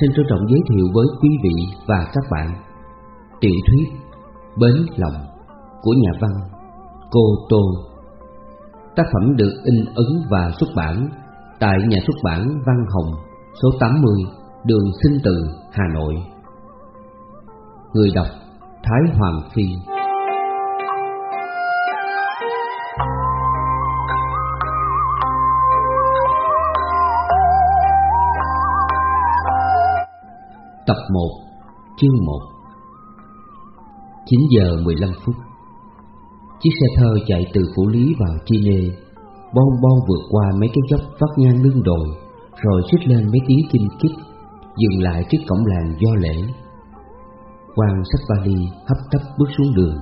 xin trân trọng giới thiệu với quý vị và các bạn tiểu thuyết Bến Lòng của nhà văn Cô Tô. Tác phẩm được in ấn và xuất bản tại nhà xuất bản Văn Hồng số 80 đường Sinh Từ, Hà Nội. Người đọc Thái Hoàng Phi Tập 1 Chương 1 9 giờ 15 phút. Chiếc xe thơ chạy từ Phủ Lý vào Chi Nê. Bon bon vượt qua mấy cái dốc vắt ngang lưng đồi, Rồi xích lên mấy tiếng kinh kích, Dừng lại trước cổng làng do lễ. Quang sách vali, hấp tấp bước xuống đường.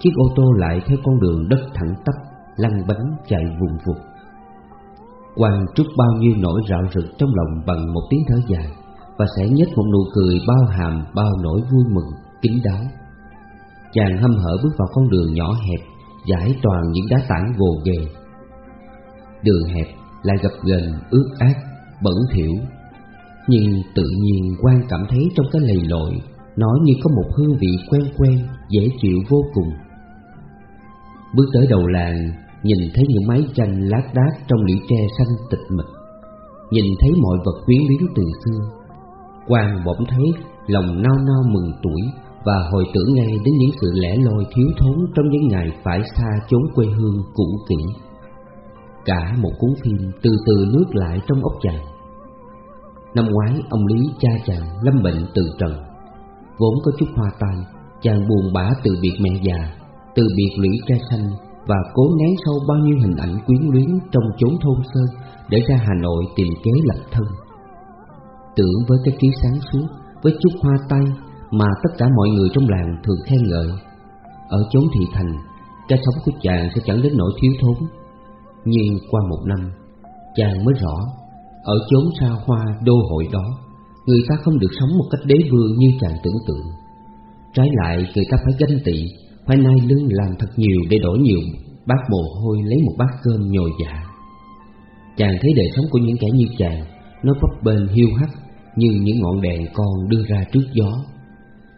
Chiếc ô tô lại theo con đường đất thẳng tắp, Lăn bánh chạy vùng vụt. Quang trút bao nhiêu nỗi rạo rực trong lòng bằng một tiếng thở dài và sẽ nhếch một nụ cười bao hàm, bao nỗi vui mừng, kín đáo. Chàng hâm hở bước vào con đường nhỏ hẹp, giải toàn những đá tảng gồ ghề đường hẹp lại gập ghềnh ướt át, bẩn thỉu. Nhưng tự nhiên quan cảm thấy trong cái lầy lội, nó như có một hương vị quen quen, dễ chịu vô cùng. Bước tới đầu làng, nhìn thấy những mái tranh lát đác trong liễu tre xanh tịch mịch. Nhìn thấy mọi vật quyến luyến từ xưa. Quang bỗng thấy lòng nao nao mừng tuổi và hồi tưởng ngay đến những sự lẻ loi thiếu thốn trong những ngày phải xa chốn quê hương cũ kỹ. Cả một cuốn phim từ từ nước lại trong ốc chàng. Năm ngoái ông Lý cha chàng lâm bệnh từ trần, vốn có chút hoa tai, chàng buồn bã từ biệt mẹ già, từ biệt lũy tre xanh và cố nén sâu bao nhiêu hình ảnh quyến luyến trong chốn thôn sơn để ra Hà Nội tìm kế lập thân tưởng với cái trí sáng suốt, với chút hoa tay mà tất cả mọi người trong làng thường khen ngợi. Ở chốn thị thành, cái sống của chàng sẽ chẳng đến nỗi thiếu thốn. Nhưng qua một năm, chàng mới rõ, ở chốn xa hoa đô hội đó, người ta không được sống một cách đế vương như chàng tưởng tượng. Trái lại, người ta phải ganh tị, phải nai lưng làm thật nhiều để đổi nhiều bát mồ hôi lấy một bát cơm nhồi dạ. Chàng thấy đời sống của những kẻ như chàng, nó bấp bênh hiu hắt như những ngọn đèn con đưa ra trước gió.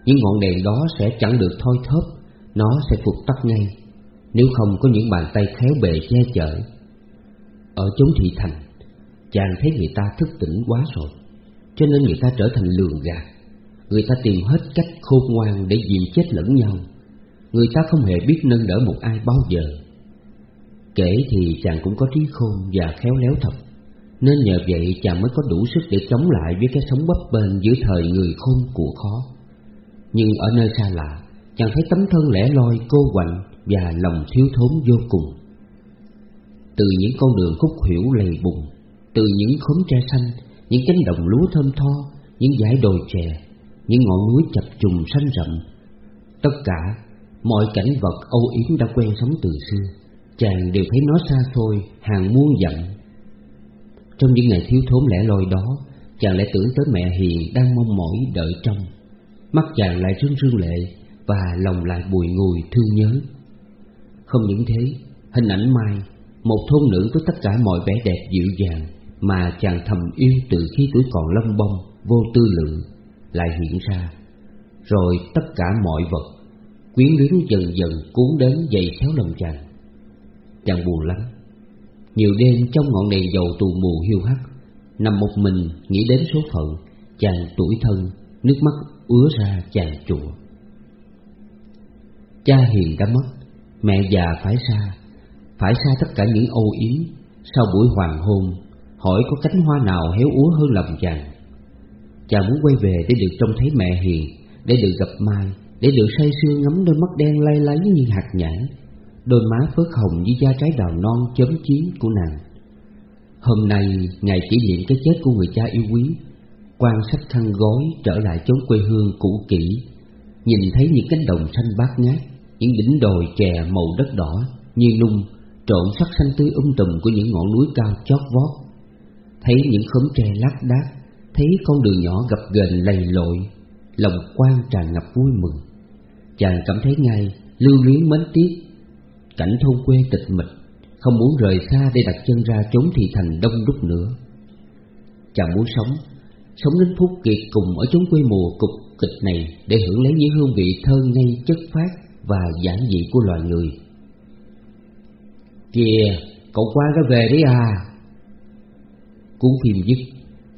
Những ngọn đèn đó sẽ chẳng được thoi thóp, nó sẽ phục tắt ngay, nếu không có những bàn tay khéo bề che chở. Ở chốn thị thành, chàng thấy người ta thức tỉnh quá rồi, cho nên người ta trở thành lường gạt. Người ta tìm hết cách khôn ngoan để dìm chết lẫn nhau. Người ta không hề biết nâng đỡ một ai bao giờ. Kể thì chàng cũng có trí khôn và khéo léo thật nên nhờ vậy chàng mới có đủ sức để chống lại với cái sống bấp bênh giữa thời người khôn của khó. Nhưng ở nơi xa lạ, Chàng thấy tấm thân lẻ loi, cô quạnh Và lòng thiếu thốn vô cùng. Từ những con đường khúc hiểu lầy bùng, Từ những khóm tre xanh, Những cánh đồng lúa thơm tho, Những dải đồi chè, Những ngọn núi chập trùng xanh rậm, Tất cả Mọi cảnh vật âu yếm đã quen sống từ xưa, Chàng đều thấy nó xa xôi Hàng muôn dặm trong những ngày thiếu thốn lẻ loi đó, Chàng lại tưởng tới mẹ hiền đang mong mỏi đợi trong Mắt chàng lại rưng rưng lệ Và lòng lại bùi ngùi thương nhớ. Không những thế, Hình ảnh Mai, Một thôn nữ với tất cả mọi vẻ đẹp dịu dàng Mà chàng thầm yêu từ khi tuổi còn lông bông, Vô tư lự, Lại hiện ra. Rồi tất cả mọi vật, Quyến luyến dần dần cuốn đến dày xéo lòng chàng. Chàng buồn lắm nhiều đêm trong ngọn đèn dầu tù mù hiu hắt, Nằm một mình nghĩ đến số phận, Chàng tuổi thân, Nước mắt ứa ra chàng chùa. Cha hiền đã mất, Mẹ già phải xa Phải xa tất cả những âu yếm. Sau buổi hoàng hôn, Hỏi có cánh hoa nào héo úa hơn lòng chàng. Chàng muốn quay về để được trông thấy mẹ hiền, Để được gặp Mai, Để được say sưa ngắm đôi mắt đen lay láy như hạt nhãn. Đôi má phớt hồng như da trái đào non chấm chín của nàng. Hôm nay, ngày kỷ niệm cái chết của người cha yêu quý, Quan sách khăn gói trở lại chốn quê hương cũ kỹ, Nhìn thấy những cánh đồng xanh bát ngát, Những đỉnh đồi chè màu đất đỏ như nung, Trộn sắc xanh tươi um tùm của những ngọn núi cao chót vót. Thấy những khóm tre lác đác, Thấy con đường nhỏ gập ghềnh lầy lội, Lòng quan tràn ngập vui mừng. Chàng cảm thấy ngay lưu luyến mến tiếc Cảnh thôn quê tịch mịch Không muốn rời xa để đặt chân ra chốn thị thành đông đúc nữa. Chàng muốn sống Sống đến phút kiệt cùng ở chốn quê mùa cục kịch này Để hưởng lấy những hương vị thơ ngây chất phát Và giản dị của loài người. Kìa, cậu quan đã về đấy à? Cuốn phim dứt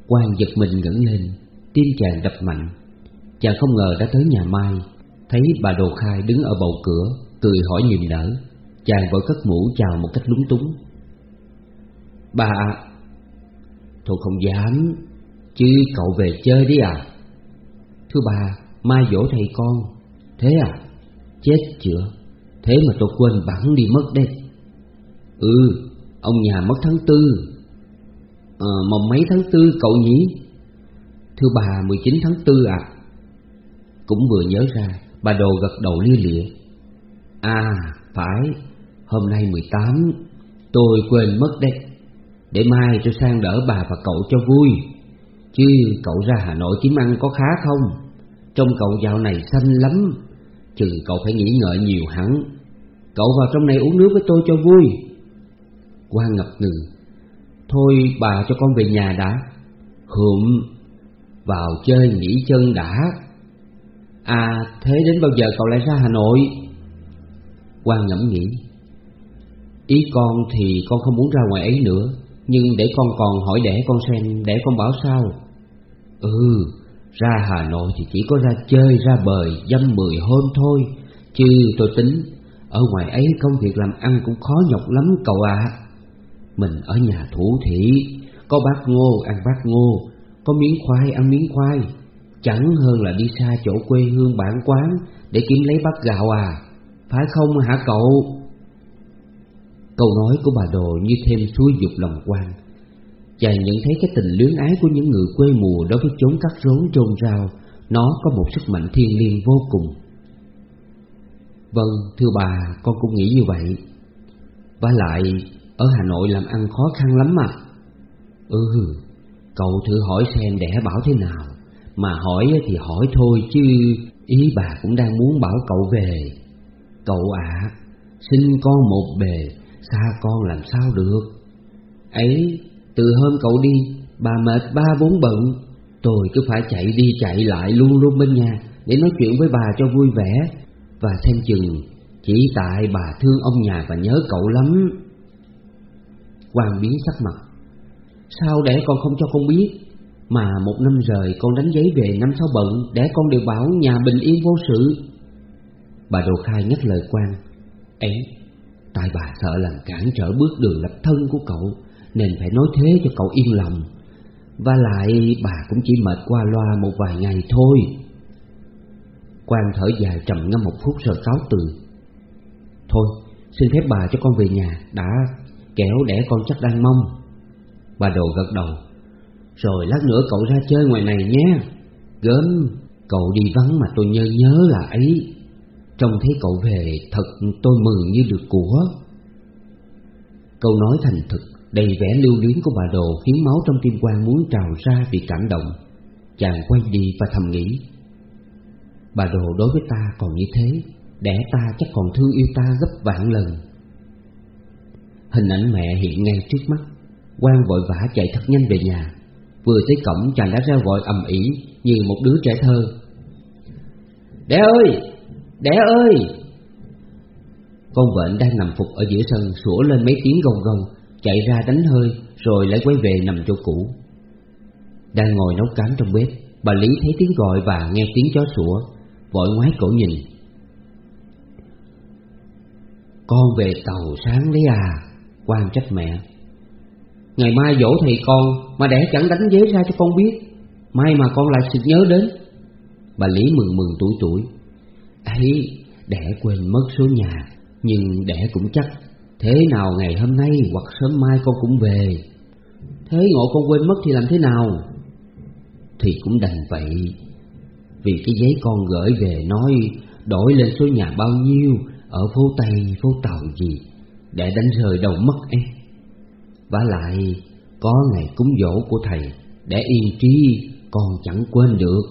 quan giật mình ngẩng lên Tim chàng đập mạnh. Chàng không ngờ đã tới nhà Mai Thấy bà Đồ Khai đứng ở bầu cửa Cười hỏi niềm nở. Chàng vội cất mũ chào một cách lúng túng. Bà Tôi không dám, Chứ cậu về chơi đi à. Thưa bà, Mai dỗ thầy con. Thế à? Chết chưa Thế mà tôi quên bẵng đi mất đây Ừ Ông nhà mất tháng tư. Ờ mồng mấy tháng tư cậu nhỉ? Thưa bà 19 tháng tư à? Cũng vừa nhớ ra, Bà đồ gật đầu lia lịa. À phải. Hôm nay 18 Tôi quên mất đấy. Để mai tôi sang đỡ bà và cậu cho vui. Chứ cậu ra Hà Nội kiếm ăn có khá không? Trong cậu dạo này xanh lắm, Chừng cậu phải nghĩ ngợi nhiều hẳn. Cậu vào trong này uống nước với tôi cho vui. Quang ngập ngừng, Thôi bà cho con về nhà đã. Hụm, Vào chơi nghỉ chân đã. À thế đến bao giờ cậu lại ra Hà Nội? Quang ngẫm nghĩ Ý con thì con không muốn ra ngoài ấy nữa, Nhưng để con còn hỏi đẻ con xem Để con bảo sao? Ừ Ra Hà Nội thì chỉ có ra chơi, ra bời, Dăm mười hôm thôi, Chứ tôi tính, Ở ngoài ấy công việc làm ăn cũng khó nhọc lắm cậu ạ. À. Mình ở nhà thủ thị Có bát ngô, ăn bát ngô, Có miếng khoai, ăn miếng khoai. Chẳng hơn là đi xa chỗ quê hương bản quán Để kiếm lấy bát gạo à. Phải không hả cậu? Câu nói của bà Đồ như thêm suối dục lòng quan Chàng nhận thấy cái tình luyến ái của những người quê mùa Đối với chốn cắt rốn trôn rau Nó có một sức mạnh thiên liêng vô cùng. Vâng, thưa bà, con cũng nghĩ như vậy. Và lại, ở Hà Nội làm ăn khó khăn lắm mà Ừ, cậu thử hỏi xem đẻ bảo thế nào. Mà hỏi thì hỏi thôi chứ Ý bà cũng đang muốn bảo cậu về. Cậu ạ, à, xin con một bề. Xa con làm sao được? Ấy, từ hôm cậu đi Bà mệt ba bốn bận. Tôi cứ phải chạy đi chạy lại luôn luôn bên nhà Để nói chuyện với bà cho vui vẻ. Và xem chừng Chỉ tại bà thương ông nhà và nhớ cậu lắm. Quan biến sắc mặt. Sao để con không cho con biết? Mà một năm rời con đánh giấy về năm sáu bận Để con đều bảo nhà bình yên vô sự. Bà Đồ Khai nhắc lời quan Ấy Tại bà sợ làm cản trở bước đường lập thân của cậu, Nên phải nói thế cho cậu yên lòng. Và lại bà cũng chỉ mệt qua loa một vài ngày thôi. Quang thở dài trầm ngâm một phút rồi cáo từ. Thôi, xin phép bà cho con về nhà, Đã kẻo đẻ con chắc đang mong. Bà đồ gật đầu. Rồi lát nữa cậu ra chơi ngoài này nhé. Gớm, Cậu đi vắng mà tôi nhớ nhớ là ấy. Trông thấy cậu về thật tôi mừng như được của. Câu nói thành thực đầy vẻ lưu luyến của bà đồ Khiến máu trong tim quan muốn trào ra vì cảm động. Chàng quay đi và thầm nghĩ, Bà đồ đối với ta còn như thế, Đẻ ta chắc còn thương yêu ta gấp vạn lần. Hình ảnh mẹ hiện ngay trước mắt quan vội vã chạy thật nhanh về nhà. Vừa tới cổng, chàng đã ra gọi ầm ĩ Như một đứa trẻ thơ. Đẻ ơi Đẻ ơi! Con vện đang nằm phục ở giữa sân, Sủa lên mấy tiếng gồng gồng, Chạy ra đánh hơi, Rồi lại quay về nằm chỗ cũ. Đang ngồi nấu cám trong bếp, Bà Lý thấy tiếng gọi và nghe tiếng chó sủa, Vội ngoái cổ nhìn. Con về tàu sáng đấy à quan trách mẹ. Ngày mai dỗ thầy con, Mà đẻ chẳng đánh giấy ra cho con biết. Mai mà con lại sực nhớ đến. Bà Lý mừng mừng tuổi tuổi ấy, đẻ quên mất số nhà, nhưng đẻ cũng chắc. Thế nào ngày hôm nay hoặc sớm mai con cũng về. Thế ngộ con quên mất thì làm thế nào? Thì cũng đành vậy. Vì cái giấy con gửi về nói, đổi lên số nhà bao nhiêu, ở phố tây, phố tàu gì, để đánh rơi đầu mất em và lại, có ngày cúng dỗ của thầy, để yên trí, con chẳng quên được.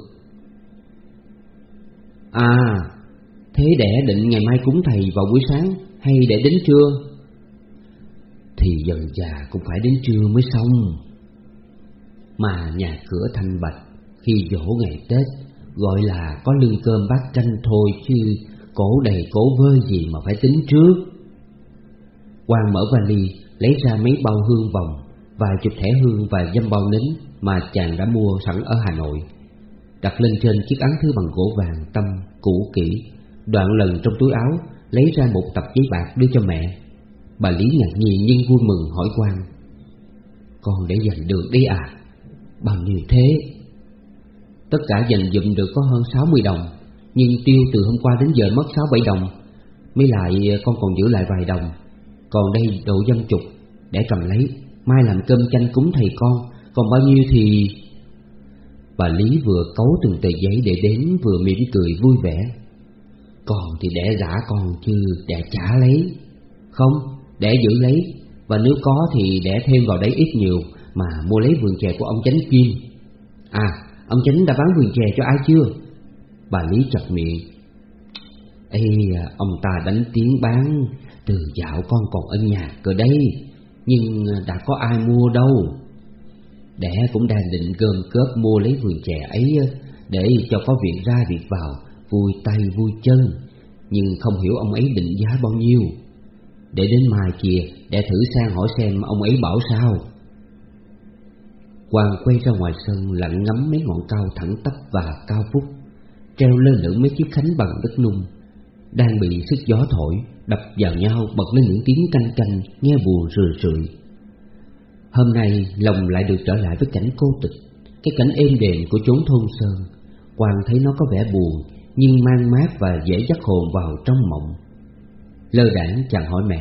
À Thế đẻ định ngày mai cúng thầy vào buổi sáng Hay để đến trưa? Thì dần già cũng phải đến trưa mới xong. Mà nhà cửa thanh bạch Khi dỗ ngày Tết Gọi là có lương cơm bát canh thôi Chứ cổ đầy cổ vơi gì mà phải tính trước. Quang mở vali, Lấy ra mấy bao hương vòng, Vài chục thẻ hương và dăm bao nến Mà chàng đã mua sẵn ở Hà Nội, Đặt lên trên chiếc ấn thư bằng gỗ vàng tâm, cũ kỹ. Đoạn lần trong túi áo, Lấy ra một tập giấy bạc đưa cho mẹ. Bà Lý ngạc nhiên nhưng vui mừng hỏi quan, Con để dành được đi à? Bao nhiêu thế? Tất cả dành dụm được có hơn 60 đồng, Nhưng tiêu từ hôm qua đến giờ mất 6-7 đồng, Mới lại con còn giữ lại vài đồng. Còn đây độ dân chục Để cầm lấy, Mai làm cơm canh cúng thầy con, Còn bao nhiêu thì Bà Lý vừa cấu từng tờ giấy để đến, Vừa mỉm cười vui vẻ. Còn thì để giả còn chứ để trả lấy. Không, để giữ lấy. Và nếu có thì để thêm vào đấy ít nhiều Mà mua lấy vườn chè của ông Chánh Kim. À, ông Chánh đã bán vườn chè cho ai chưa? Bà Lý chặt miệng. Ê, ông ta đánh tiếng bán. Từ dạo con còn ở nhà cơ đấy. Nhưng đã có ai mua đâu. Đẻ cũng đang định gom cớp mua lấy vườn chè ấy Để cho có việc ra việc vào. Vui tay vui chân, Nhưng không hiểu ông ấy định giá bao nhiêu. Để đến mai kia, Để thử sang hỏi xem ông ấy bảo sao. Quang quay ra ngoài sân lặng ngắm mấy ngọn cao thẳng tắp và cao phúc Treo lơ lửng mấy chiếc khánh bằng đất nung, Đang bị sức gió thổi, Đập vào nhau bật lên những tiếng canh canh, Nghe buồn rười rượi. Hôm nay, lòng lại được trở lại với cảnh cô tịch, Cái cảnh êm đềm của chốn thôn sơn. Quang thấy nó có vẻ buồn nhưng mang mát và dễ dắt hồn vào trong mộng. Lơ đảng chàng hỏi mẹ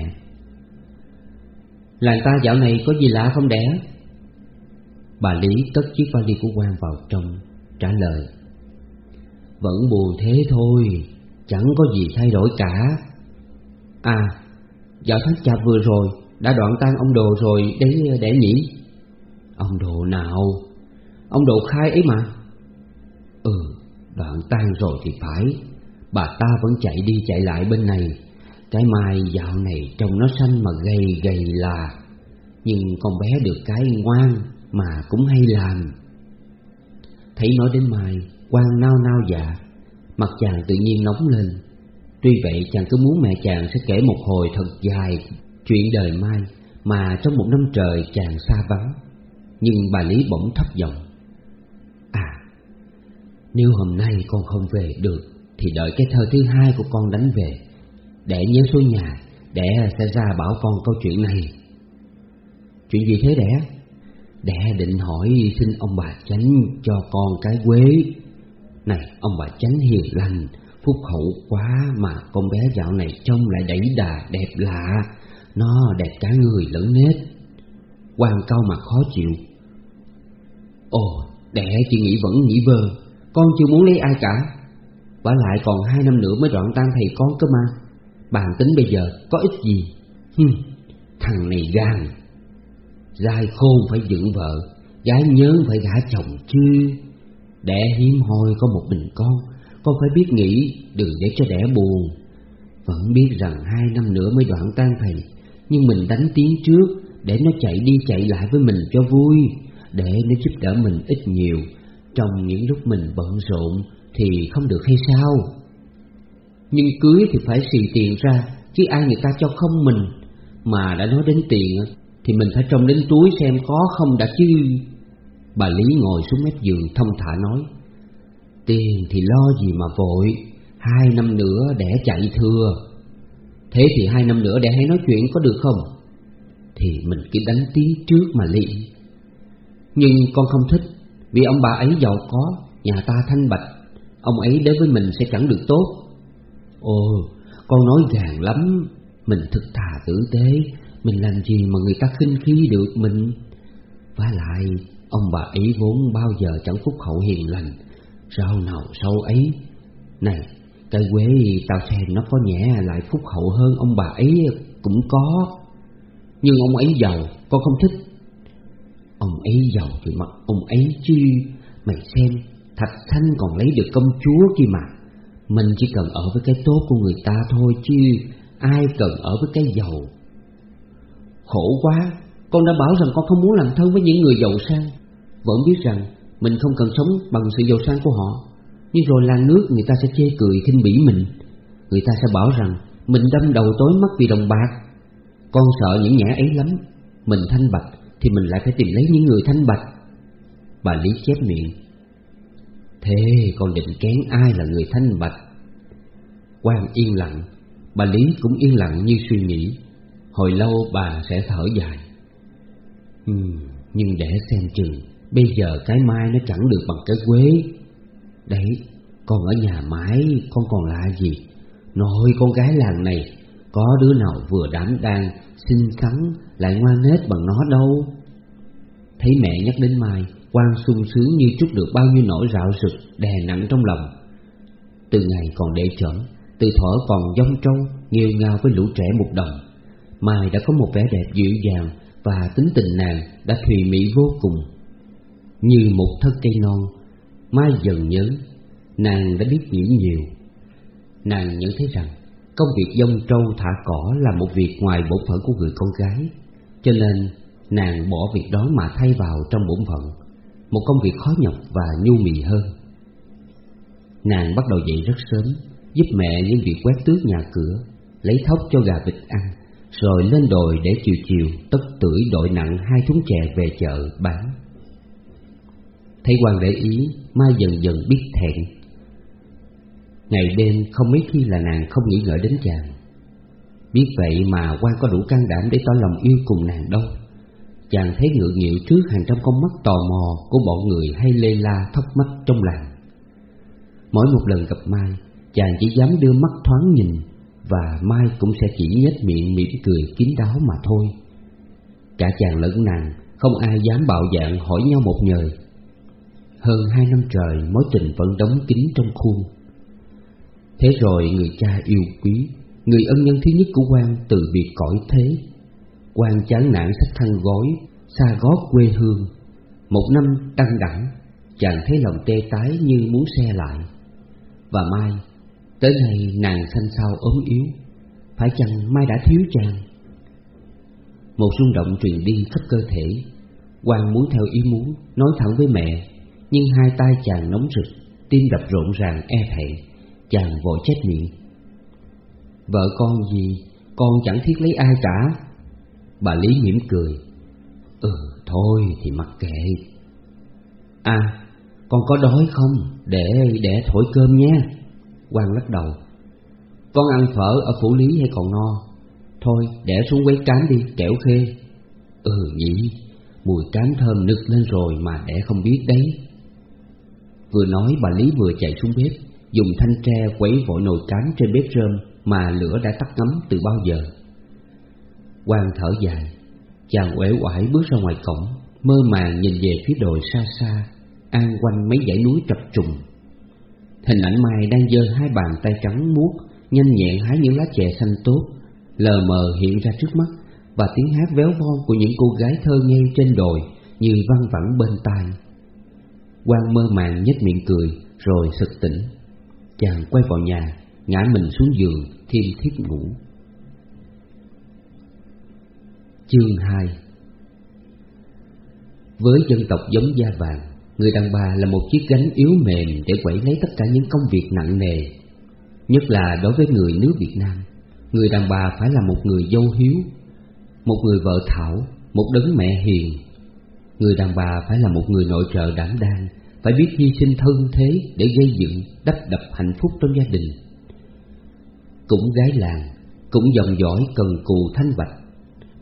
Làng ta dạo này có gì lạ không đẻ? Bà Lý cất chiếc vali của quan vào trong Trả lời Vẫn buồn thế thôi Chẳng có gì thay đổi cả. À Dạo tháng chạp vừa rồi đã đoạn tan ông đồ rồi đấy, để nhỉ? Ông đồ nào? Ông đồ khai ấy mà. Ừ đoạn tan rồi thì phải. Bà ta vẫn chạy đi chạy lại bên này. Cái mai dạo này trông nó xanh mà gầy gầy là. Nhưng con bé được cái ngoan Mà cũng hay làm. Thấy nói đến mai, Quang nao nao dạ. Mặt chàng tự nhiên nóng lên. Tuy vậy chàng cứ muốn mẹ chàng sẽ kể một hồi thật dài Chuyện đời Mai mà trong một năm trời chàng xa vắng. Nhưng bà Lý bỗng thấp giọng nếu hôm nay con không về được Thì đợi cái thơ thứ hai của con đánh về. Để nhớ xuống nhà Để sẽ ra bảo con câu chuyện này. Chuyện gì thế đẻ? Đẻ định hỏi xin ông bà chánh cho con cái quế. Này ông bà chánh hiền lành Phúc hậu quá mà con bé dạo này trông lại đẩy đà đẹp lạ. Nó đẹp cả người lẫn nết quan câu mà khó chịu. Ồ, đẻ chỉ nghĩ vẫn nghĩ vơ. Con chưa muốn lấy ai cả. Và lại còn hai năm nữa mới đoạn tan thầy con cơ mà. Bàn tính bây giờ có ích gì? Hừm, thằng này gan. Giai khôn phải dựng vợ Gái nhớ phải gả chồng chứ. Đẻ hiếm hoi có một mình con Con phải biết nghĩ Đừng để cho đẻ buồn. Vẫn biết rằng hai năm nữa mới đoạn tan thầy nhưng mình đánh tiếng trước Để nó chạy đi chạy lại với mình cho vui Để nó giúp đỡ mình ít nhiều. Trong những lúc mình bận rộn Thì không được hay sao Nhưng cưới thì phải xì tiền ra, Chứ ai người ta cho không mình Mà đã nói đến tiền Thì mình phải trông đến túi xem có không đã chứ Bà Lý ngồi xuống mép giường thông thả nói, Tiền thì lo gì mà vội, Hai năm nữa để chạy thừa Thế thì hai năm nữa để hãy nói chuyện có được không? Thì mình cứ đánh tí trước mà liền. Nhưng con không thích vì ông bà ấy giàu có Nhà ta thanh bạch Ông ấy đến với mình sẽ chẳng được tốt. Ồ, con nói gàng lắm Mình thực thà tử tế Mình làm gì mà người ta khinh khi được mình? Và lại Ông bà ấy vốn bao giờ chẳng phúc hậu hiền lành Rau nào sâu ấy. Này Cây quế tao xem nó có nhẹ lại phúc hậu hơn ông bà ấy cũng có. Nhưng ông ấy giàu con không thích Ông ấy giàu thì mặc ông ấy chứ. Mày xem, Thạch Thanh còn lấy được công chúa kia mà. Mình chỉ cần ở với cái tốt của người ta thôi chứ. Ai cần ở với cái giàu? Khổ quá, Con đã bảo rằng con không muốn làm thân với những người giàu sang. Vẫn biết rằng mình không cần sống bằng sự giàu sang của họ. Nhưng rồi làng nước người ta sẽ chê cười khinh bỉ mình. Người ta sẽ bảo rằng Mình đâm đầu tối mắt vì đồng bạc. Con sợ những nhã ấy lắm. Mình thanh bạch thì mình lại phải tìm lấy những người thanh bạch. Bà Lý chép miệng. Thế con định kén ai là người thanh bạch? Quang yên lặng. Bà Lý cũng yên lặng như suy nghĩ. Hồi lâu bà sẽ thở dài. Hmm, Nhưng để xem chừng Bây giờ cái mai nó chẳng được bằng cái quế. Đấy Con ở nhà mãi Con còn lạ gì? Nội con gái làng này Có đứa nào vừa đảm đang Xinh xắn, Lại ngoan nết bằng nó đâu. Thấy mẹ nhắc đến Mai quan sung sướng như trút được bao nhiêu nỗi rạo rực Đè nặng trong lòng. Từ ngày còn đệ chởn Từ thuở còn dông trâu, Nghêu ngao với lũ trẻ một đồng, Mai đã có một vẻ đẹp dịu dàng Và tính tình nàng đã thùy mỹ vô cùng. Như một thân cây non, Mai dần nhớ, Nàng đã biết nhiễm nhiều. Nàng nhận thấy rằng Công việc dông trâu thả cỏ là một việc ngoài bổn phận của người con gái. Cho nên, nàng bỏ việc đó mà thay vào trong bổn phận. Một công việc khó nhọc và nhu mì hơn. Nàng bắt đầu dậy rất sớm, Giúp mẹ những việc quét tước nhà cửa, Lấy thóc cho gà vịt ăn, Rồi lên đồi để chiều chiều Tất tưởi đội nặng hai thúng chè về chợ bán. Thấy quan để ý, Mai dần dần biết thẹn. Ngày đêm không mấy khi là nàng không nghĩ ngợi đến chàng. Biết vậy mà quan có đủ can đảm để tỏ lòng yêu cùng nàng đâu. Chàng thấy ngựa nghịu trước hàng trăm con mắt tò mò Của bọn người hay lê la thóc mắt trong làng. Mỗi một lần gặp Mai, Chàng chỉ dám đưa mắt thoáng nhìn Và Mai cũng sẽ chỉ nhếch miệng mỉm cười kín đáo mà thôi. Cả chàng lẫn nàng Không ai dám bạo dạng hỏi nhau một nhời. Hơn hai năm trời, mối tình vẫn đóng kín trong khuôn. Thế rồi người cha yêu quý, Người ân nhân thứ nhất của quan từ biệt cõi thế. Quan chán nản sách khăn gói, Xa gót quê hương. Một năm đăng đẳng, Chàng thấy lòng tê tái như muốn xe lại. Và mai, Tới nay nàng xanh xao ốm yếu, Phải chăng mai đã thiếu chàng? Một rung động truyền đi khắp cơ thể. Quan muốn theo ý muốn, Nói thẳng với mẹ, nhưng hai tay chàng nóng rực, Tim đập rộn ràng e thẹn. Chàng vội chết miệng. Vợ con gì? Con chẳng thiết lấy ai cả. Bà Lý mỉm cười. Ừ thôi thì mặc kệ. À con có đói không? Để để thổi cơm nha Quang lắc đầu. Con ăn phở ở phủ lý hay còn no? Thôi, để xuống quấy cám đi, kẻo khê. Ừ nhỉ. Mùi cám thơm nực lên rồi mà để không biết đấy. Vừa nói, bà Lý vừa chạy xuống bếp. Dùng thanh tre quấy vội nồi cám trên bếp rơm Mà lửa đã tắt ngấm từ bao giờ. Quang thở dài, Chàng uể oải bước ra ngoài cổng, Mơ màng nhìn về phía đồi xa xa, An quanh mấy dãy núi trập trùng. Hình ảnh Mai đang giơ hai bàn tay trắng muốt, Nhanh nhẹn hái những lá chè xanh tốt, Lờ mờ hiện ra trước mắt Và tiếng hát véo von của những cô gái thơ ngây trên đồi Như văng vẳng bên tai. Quang mơ màng nhếch miệng cười, Rồi sực tỉnh. Chàng quay vào nhà, Ngã mình xuống giường, thiêm thiết ngủ. Chương 2 Với dân tộc giống da vàng, Người đàn bà là một chiếc gánh yếu mềm Để quẩy lấy tất cả những công việc nặng nề. Nhất là đối với người nước Việt Nam, Người đàn bà phải là một người dâu hiếu, Một người vợ thảo, Một đấng mẹ hiền. Người đàn bà phải là một người nội trợ đảm đang phải biết hy sinh thân thế để gây dựng, đắp đập hạnh phúc trong gia đình. Cũng gái làng, cũng dòng dõi cần cù thanh bạch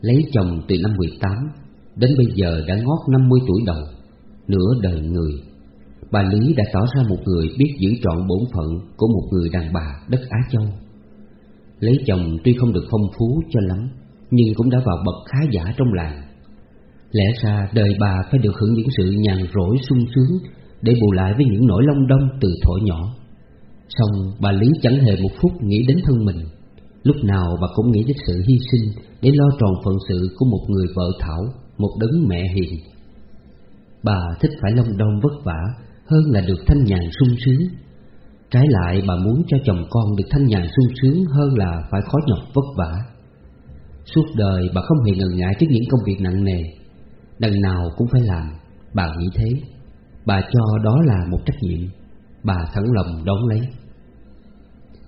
Lấy chồng từ năm 18 Đến bây giờ đã ngót 50 tuổi đầu Nửa đời người. Bà Lý đã tỏ ra một người biết giữ trọn bổn phận Của một người đàn bà đất Á Châu. Lấy chồng tuy không được phong phú cho lắm Nhưng cũng đã vào bậc khá giả trong làng. Lẽ ra đời bà phải được hưởng những sự nhàn rỗi sung sướng để bù lại với những nỗi long đong từ thuở nhỏ. Xong, bà Lý chẳng hề một phút nghĩ đến thân mình. Lúc nào bà cũng nghĩ đến sự hy sinh Để lo tròn phận sự của một người vợ thảo, Một đấng mẹ hiền. Bà thích phải long đong vất vả Hơn là được thanh nhàn sung sướng. Trái lại, bà muốn cho chồng con được thanh nhàn sung sướng Hơn là phải khó nhọc vất vả. Suốt đời, bà không hề ngần ngại trước những công việc nặng nề. Đằng nào cũng phải làm, Bà nghĩ thế. Bà cho đó là một trách nhiệm. Bà sẵn lòng đón lấy.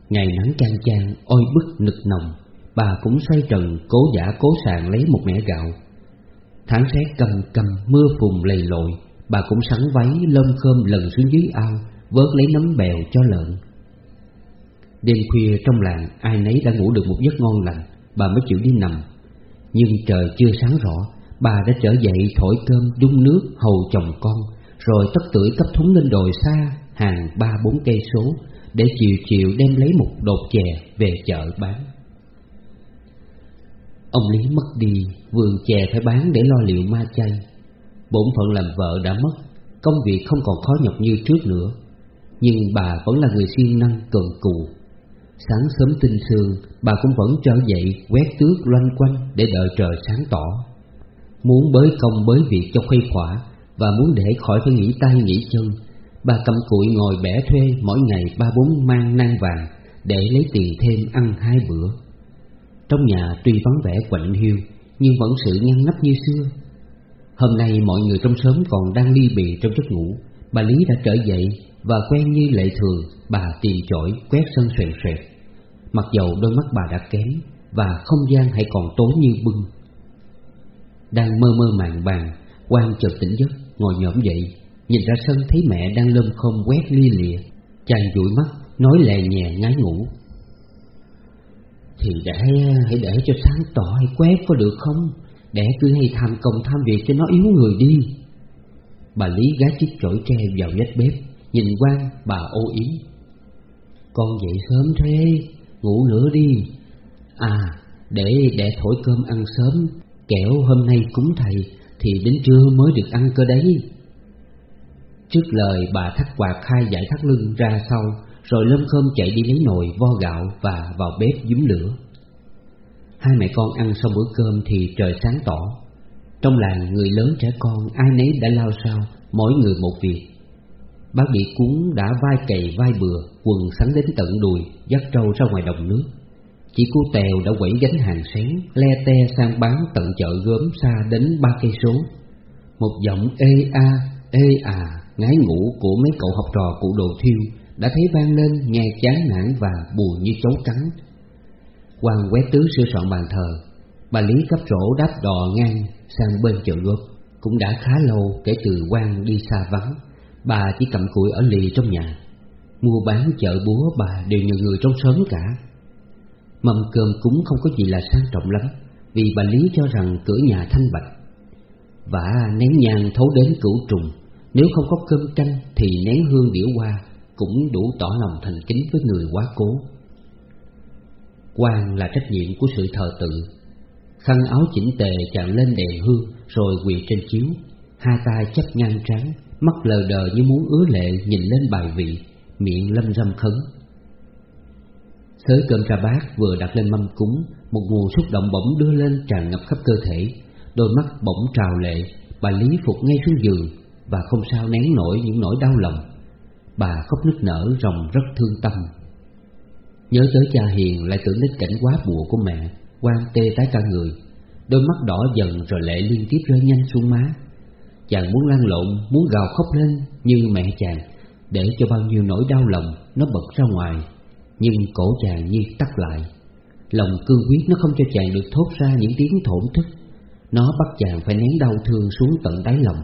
Ngày nắng chang chang Ôi bức, nực nồng. Bà cũng xoay trần, cố giả, cố sàng lấy một mẻ gạo. Tháng rét cầm cầm mưa phùn lầy lội. Bà cũng sắn váy lơm khơm lần xuống dưới ao, Vớt lấy nấm bèo cho lợn. Đêm khuya trong làng, ai nấy đã ngủ được một giấc ngon lành, Bà mới chịu đi nằm. Nhưng trời chưa sáng rõ, Bà đã trở dậy thổi cơm, đun nước, hầu chồng con. Rồi tất tưởi cấp thúng lên đồi xa, Hàng ba bốn cây số, Để chiều chiều đem lấy một đột chè về chợ bán. Ông Lý mất đi, Vườn chè phải bán để lo liệu ma chay. Bổn phận làm vợ đã mất, Công việc không còn khó nhọc như trước nữa. Nhưng bà vẫn là người siêng năng, cần cù. Sáng sớm tinh sương, Bà cũng vẫn trở dậy, Quét tước loanh quanh Để đợi trời sáng tỏ. Muốn bới công bới việc cho khuây khỏa và muốn để khỏi phải nghỉ tay nghỉ chân, Bà cầm cụi ngồi bẻ thuê Mỗi ngày ba bốn mang nang vàng Để lấy tiền thêm ăn hai bữa. Trong nhà tuy vắng vẻ quạnh hiu, Nhưng vẫn sự ngăn nắp như xưa. Hôm nay mọi người trong xóm còn đang ly bì trong giấc ngủ, Bà Lý đã trở dậy Và quen như lệ thường, Bà tìm chổi quét sân xoèn xoẹt. Mặc dầu đôi mắt bà đã kém Và không gian hãy còn tối như bưng. Đang mơ mơ màng màng quan chợt tỉnh giấc. Ngồi nhõm dậy, Nhìn ra sân thấy mẹ đang lơm khom quét lia lịa, Chàng dụi mắt, Nói lè nhẹ ngái ngủ. Thì để, hãy để cho sáng tỏ hay quét có được không? Để cứ hay tham công tham việc cho nó yếu người đi. Bà Lý gái chiếc chổi tre vào vách bếp, Nhìn quan bà ô yếm Con dậy sớm thế, Ngủ nữa đi. À để để thổi cơm ăn sớm, Kẻo hôm nay cúng thầy thì đến trưa mới được ăn cơ đấy. Trước lời, bà thắt quạt khai giải thắt lưng ra sau, Rồi lâm khơm chạy đi lấy nồi, vo gạo và vào bếp dúm lửa. Hai mẹ con ăn xong bữa cơm thì trời sáng tỏ. Trong làng người lớn trẻ con ai nấy đã lao sao, Mỗi người một việc. Bác bị cuốn đã vai cày vai bừa, Quần sắn đến tận đùi, Dắt trâu ra ngoài đồng nước. Chỉ cô Tèo đã quẩy gánh hàng sáng Le te sang bán tận chợ gớm xa đến ba cây số. Một giọng ê a, ê à Ngái ngủ của mấy cậu học trò cụ đồ thiêu Đã thấy vang lên nghe chán nản và buồn như chấu cắn. Quan quét tứ sửa soạn bàn thờ Bà Lý cấp rổ đáp đò ngang sang bên chợ gớm. Cũng đã khá lâu kể từ quan đi xa vắng Bà chỉ cầm cụi ở lì trong nhà. Mua bán chợ búa bà đều nhờ người trong xóm cả. Mâm cơm cũng không có gì là sang trọng lắm Vì bà Lý cho rằng cửa nhà thanh bạch. Và nén nhang thấu đến cửu trùng Nếu không có cơm canh thì nén hương điểu hoa Cũng đủ tỏ lòng thành kính với người quá cố. Quan là trách nhiệm của sự thờ tự. Khăn áo chỉnh tề chạm lên đèn hương Rồi quỳ trên chiếu. Hai tay chấp ngang trắng, Mắt lờ đờ như muốn ứa lệ nhìn lên bài vị Miệng lâm râm khấn. Sới cơm ra bát vừa đặt lên mâm cúng Một nguồn xúc động bỗng đưa lên tràn ngập khắp cơ thể. Đôi mắt bỗng trào lệ Bà Lý phục ngay xuống giường Và không sao nén nổi những nỗi đau lòng. Bà khóc nức nở ròng rất thương tâm. Nhớ tới cha hiền lại tưởng đến cảnh quá bùa của mẹ quan tê tái cả người. Đôi mắt đỏ dần rồi lệ liên tiếp rơi nhanh xuống má. Chàng muốn lan lộn, muốn gào khóc lên như mẹ chàng Để cho bao nhiêu nỗi đau lòng nó bật ra ngoài. Nhưng cổ chàng như tắt lại. Lòng cương quyết nó không cho chàng được thốt ra những tiếng thổn thức. Nó bắt chàng phải nén đau thương xuống tận đáy lòng.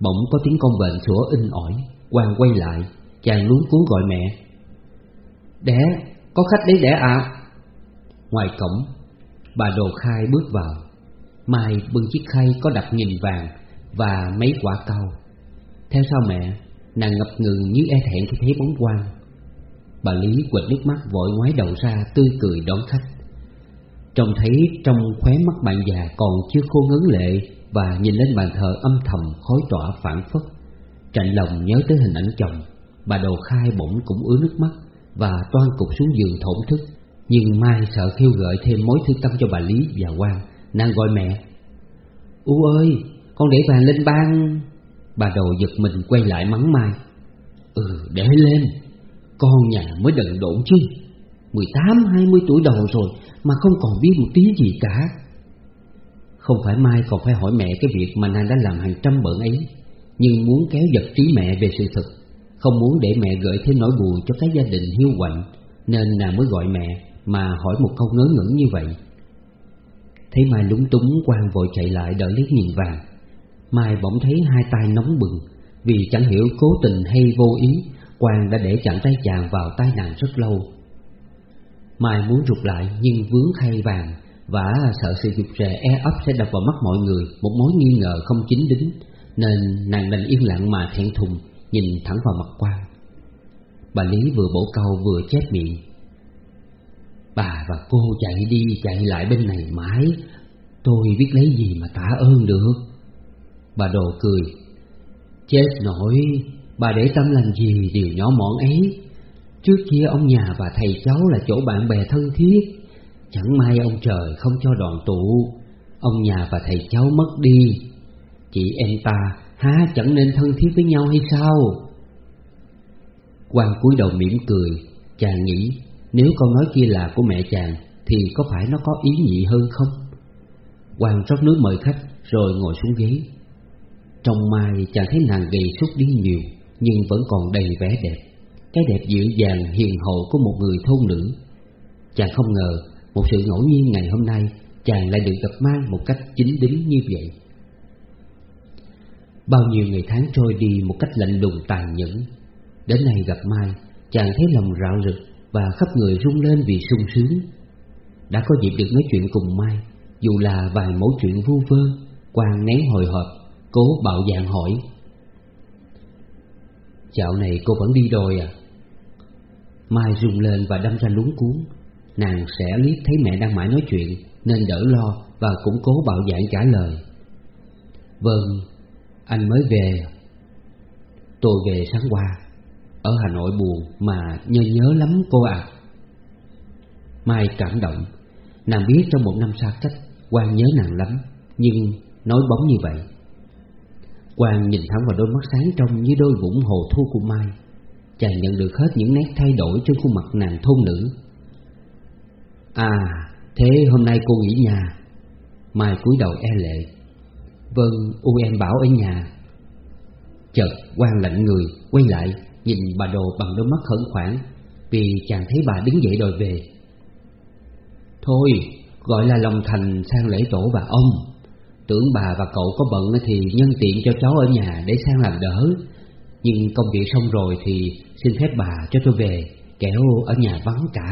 Bỗng có tiếng con bệnh sủa in ỏi Quang quay lại Chàng luống cuốn gọi mẹ. Đẻ, có khách đấy đẻ ạ. À. Ngoài cổng Bà đồ khai bước vào. Mai bưng chiếc khay có đặt nghìn vàng Và mấy quả cau Theo sau mẹ? Nàng ngập ngừng như e thẹn khi thấy bóng quang. Bà Lý quệt nước mắt vội ngoái đầu ra tươi cười đón khách. Trông thấy trong khóe mắt bạn già còn chưa khô ngấn lệ Và nhìn lên bàn thờ âm thầm khói tỏa phản phất Trạnh lòng nhớ tới hình ảnh chồng Bà đồ khai bỗng cũng ứa nước mắt Và toan cục xuống giường thổn thức Nhưng Mai sợ khiêu gợi thêm mối thương tâm cho bà Lý và Quang Nàng gọi mẹ. U ơi con để vàng lên ban Bà đồ giật mình quay lại mắng Mai. Ừ để lên con nhà mới đần độn chứ. mười tám, hai mươi tuổi đầu rồi Mà không còn biết một tí gì cả. Không phải Mai còn phải hỏi mẹ cái việc mà nàng đã làm hàng trăm bận ấy, Nhưng muốn kéo giật trí mẹ về sự thật, Không muốn để mẹ gợi thêm nỗi buồn cho cái gia đình hiu quạnh, Nên nàng mới gọi mẹ mà hỏi một câu ngớ ngẩn như vậy. Thấy Mai lúng túng, Quang vội chạy lại đợi liếc nhìn vàng. Mai bỗng thấy hai tay nóng bừng, Vì chẳng hiểu cố tình hay vô ý Quang đã để chặn tay chàng vào tay nàng rất lâu. Mai muốn rụt lại, nhưng vướng khay vàng Và sợ sự rụt rè e ấp sẽ đập vào mắt mọi người, Một mối nghi ngờ không chính đính, Nên nàng đành yên lặng mà thẹn thùng Nhìn thẳng vào mặt Quang. Bà Lý vừa bổ câu vừa chép miệng. Bà và cô chạy đi, chạy lại bên này mãi, Tôi biết lấy gì mà tạ ơn được. Bà đồ cười. Chết nổi Bà để tâm làm gì điều nhỏ mọn ấy? Trước kia ông nhà và thầy cháu là chỗ bạn bè thân thiết. Chẳng may ông trời không cho đoàn tụ. Ông nhà và thầy cháu mất đi. Chị em ta, há chẳng nên thân thiết với nhau hay sao? Quan cúi đầu mỉm cười, Chàng nghĩ, nếu câu nói kia là của mẹ chàng, Thì có phải nó có ý nhị hơn không? Quan rót nước mời khách, Rồi ngồi xuống ghế. Trong mai chàng thấy nàng gầy sút đi nhiều. Nhưng vẫn còn đầy vẻ đẹp. Cái đẹp dịu dàng, hiền hậu của một người thôn nữ. Chàng không ngờ Một sự ngẫu nhiên ngày hôm nay, Chàng lại được gặp mang một cách chính đính như vậy. Bao nhiêu ngày tháng trôi đi một cách lạnh lùng tàn nhẫn. Đến nay gặp Mai, Chàng thấy lòng rạo rực Và khắp người rung lên vì sung sướng. Đã có dịp được nói chuyện cùng Mai, Dù là vài mẫu chuyện vu vơ, quan nén hồi hộp, Cố bạo dạng hỏi. Dạo này cô vẫn đi đôi à? Mai rung lên và đâm ra lúng cuốn. Nàng sẽ liếc thấy mẹ đang mãi nói chuyện Nên đỡ lo và cũng cố bạo dạng trả lời. Vâng, anh mới về. Tôi về sáng qua. Ở Hà Nội buồn mà nhớ nhớ lắm cô ạ. Mai cảm động. Nàng biết trong một năm xa cách Quang nhớ nàng lắm Nhưng nói bóng như vậy. Quang nhìn thẳng vào đôi mắt sáng trong như đôi vũng hồ thu của Mai Chàng nhận được hết những nét thay đổi trên khuôn mặt nàng thôn nữ. À, thế hôm nay cô nghỉ nhà Mai cúi đầu e lệ. Vâng, U em bảo ở nhà. Chợt Quang lạnh người Quay lại nhìn bà đồ bằng đôi mắt khẩn khoản Vì chàng thấy bà đứng dậy đòi về. Thôi gọi là lòng thành sang lễ tổ bà ông. Tưởng bà và cậu có bận thì nhân tiện cho cháu ở nhà để sang làm đỡ. Nhưng công việc xong rồi thì xin phép bà cho tôi về, Kẻo ở nhà vắng cả.